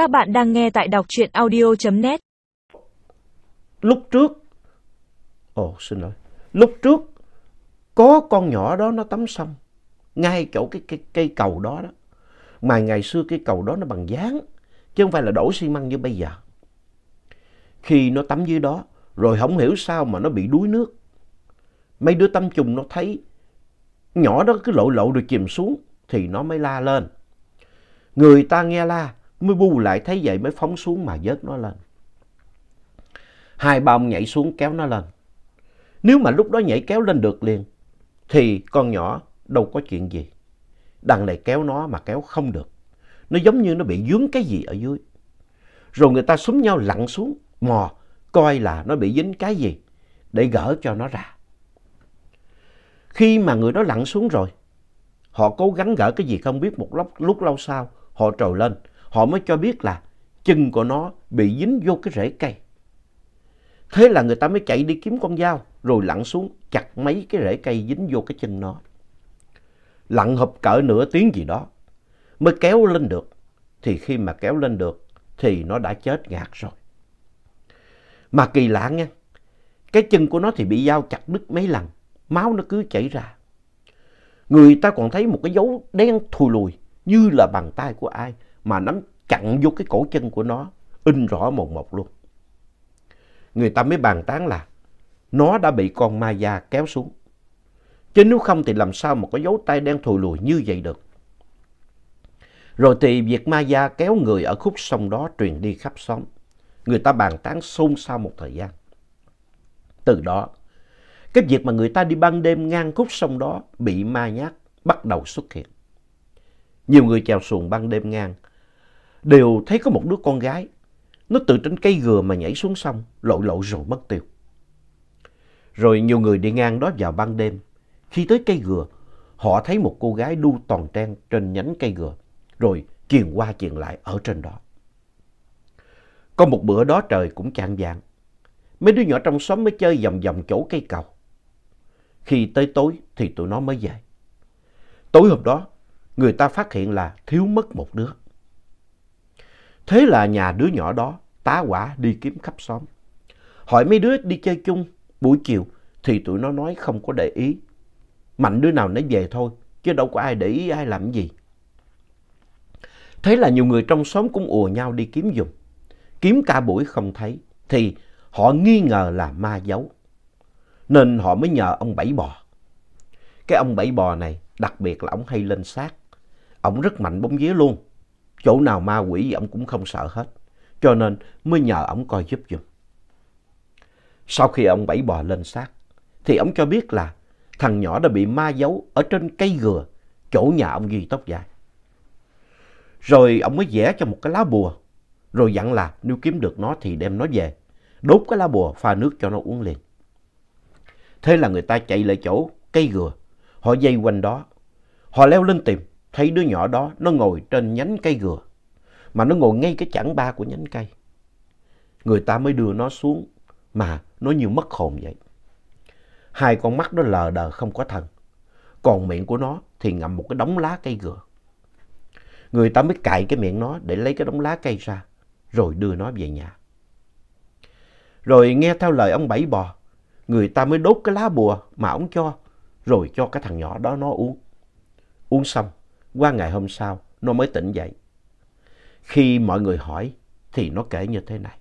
Các bạn đang nghe tại đọc truyện audio.net. lúc trước ồ xin lỗi. Lúc trước có con nhỏ đó nó tắm xong ngay chỗ cái cây, cây cầu đó đó. Mà ngày xưa cây cầu đó nó bằng dáng chứ không phải là đổ xi măng như bây giờ. Khi nó tắm dưới đó rồi không hiểu sao mà nó bị đuối nước. Mấy đứa tắm chung nó thấy nhỏ đó cứ lộ lộ rồi chìm xuống thì nó mới la lên. Người ta nghe la mới bu lại thấy vậy mới phóng xuống mà vớt nó lên hai ba ông nhảy xuống kéo nó lên. Nếu mà lúc đó nhảy kéo lên được liền, thì con nhỏ đâu có chuyện gì. Đằng này kéo nó mà kéo không được. Nó giống như nó bị dướng cái gì ở dưới. Rồi người ta súng nhau lặn xuống, mò, coi là nó bị dính cái gì, để gỡ cho nó ra. Khi mà người đó lặn xuống rồi, họ cố gắng gỡ cái gì không biết một lúc, lúc lâu sau, họ trồi lên, họ mới cho biết là chân của nó bị dính vô cái rễ cây. Thế là người ta mới chạy đi kiếm con dao, rồi lặn xuống chặt mấy cái rễ cây dính vô cái chân nó. Lặn hợp cỡ nửa tiếng gì đó, mới kéo lên được. Thì khi mà kéo lên được, thì nó đã chết ngạt rồi. Mà kỳ lạ nha, cái chân của nó thì bị dao chặt đứt mấy lần, máu nó cứ chảy ra. Người ta còn thấy một cái dấu đen thùi lùi như là bàn tay của ai mà nắm chặn vô cái cổ chân của nó, in rõ một một luôn người ta mới bàn tán là nó đã bị con ma da kéo xuống. Chứ nếu không thì làm sao mà có dấu tay đen thùi lùi như vậy được. Rồi thì việc ma da kéo người ở khúc sông đó truyền đi khắp xóm. Người ta bàn tán xôn xao một thời gian. Từ đó, cái việc mà người ta đi ban đêm ngang khúc sông đó bị ma nhát bắt đầu xuất hiện. Nhiều người chèo xuồng ban đêm ngang đều thấy có một đứa con gái nó từ trên cây gừa mà nhảy xuống sông, lội lội rồi mất tiêu. Rồi nhiều người đi ngang đó vào ban đêm. Khi tới cây gừa, họ thấy một cô gái đu toàn trang trên nhánh cây gừa, rồi truyền qua truyền lại ở trên đó. Có một bữa đó trời cũng chạng vạng. Mấy đứa nhỏ trong xóm mới chơi vòng vòng chỗ cây cầu. Khi tới tối thì tụi nó mới về. Tối hôm đó, người ta phát hiện là thiếu mất một đứa. Thế là nhà đứa nhỏ đó tá quả đi kiếm khắp xóm. Hỏi mấy đứa đi chơi chung buổi chiều thì tụi nó nói không có để ý. Mạnh đứa nào nó về thôi, chứ đâu có ai để ý ai làm gì. Thế là nhiều người trong xóm cũng ùa nhau đi kiếm giùm. Kiếm cả buổi không thấy thì họ nghi ngờ là ma giấu. Nên họ mới nhờ ông Bảy Bò. Cái ông Bảy Bò này đặc biệt là ông hay lên xác. Ông rất mạnh bóng vía luôn. Chỗ nào ma quỷ gì ông cũng không sợ hết. Cho nên mới nhờ ông coi giúp giùm. Sau khi ông Bảy bò lên xác, thì ông cho biết là thằng nhỏ đã bị ma giấu ở trên cây gừa, chỗ nhà ông Duy tóc dài. Rồi ông mới vẽ cho một cái lá bùa, rồi dặn là nếu kiếm được nó thì đem nó về, đốt cái lá bùa pha nước cho nó uống liền. Thế là người ta chạy lại chỗ cây gừa, họ dây quanh đó, họ leo lên tìm, thấy đứa nhỏ đó nó ngồi trên nhánh cây gừa, mà nó ngồi ngay cái chảng ba của nhánh cây. Người ta mới đưa nó xuống, mà nó như mất hồn vậy. Hai con mắt nó lờ đờ không có thần, còn miệng của nó thì ngậm một cái đống lá cây gừa. Người ta mới cạy cái miệng nó để lấy cái đống lá cây ra, rồi đưa nó về nhà. Rồi nghe theo lời ông Bảy Bò, người ta mới đốt cái lá bùa mà ông cho, rồi cho cái thằng nhỏ đó nó uống. Uống xong, qua ngày hôm sau, nó mới tỉnh dậy. Khi mọi người hỏi, thì nó kể như thế này.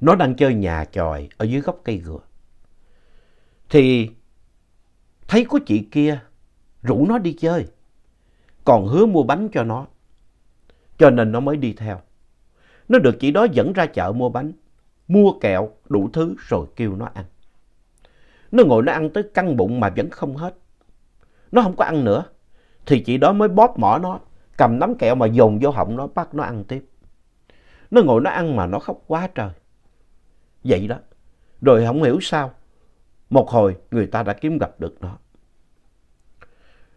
Nó đang chơi nhà tròi ở dưới gốc cây gừa. Thì thấy có chị kia rủ nó đi chơi, còn hứa mua bánh cho nó. Cho nên nó mới đi theo. Nó được chị đó dẫn ra chợ mua bánh, mua kẹo, đủ thứ rồi kêu nó ăn. Nó ngồi nó ăn tới căng bụng mà vẫn không hết. Nó không có ăn nữa thì chị đó mới bóp mỏ nó, cầm nắm kẹo mà dồn vô họng nó bắt nó ăn tiếp. Nó ngồi nó ăn mà nó khóc quá trời. Vậy đó. Rồi không hiểu sao. Một hồi người ta đã kiếm gặp được nó.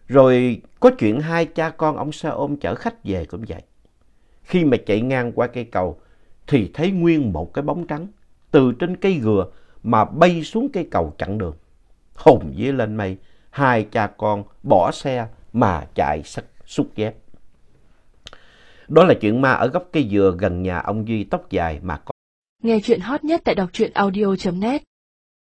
Rồi có chuyện hai cha con ông xe ôm chở khách về cũng vậy. Khi mà chạy ngang qua cây cầu thì thấy nguyên một cái bóng trắng từ trên cây gừa mà bay xuống cây cầu chặn đường. Hùng dưới lên mây, hai cha con bỏ xe mà chạy xúc dép. Đó là chuyện ma ở gốc cây dừa gần nhà ông Duy tóc dài mà có. Nghe chuyện hot nhất tại đọc truyện audio.net